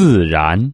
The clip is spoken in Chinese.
自然。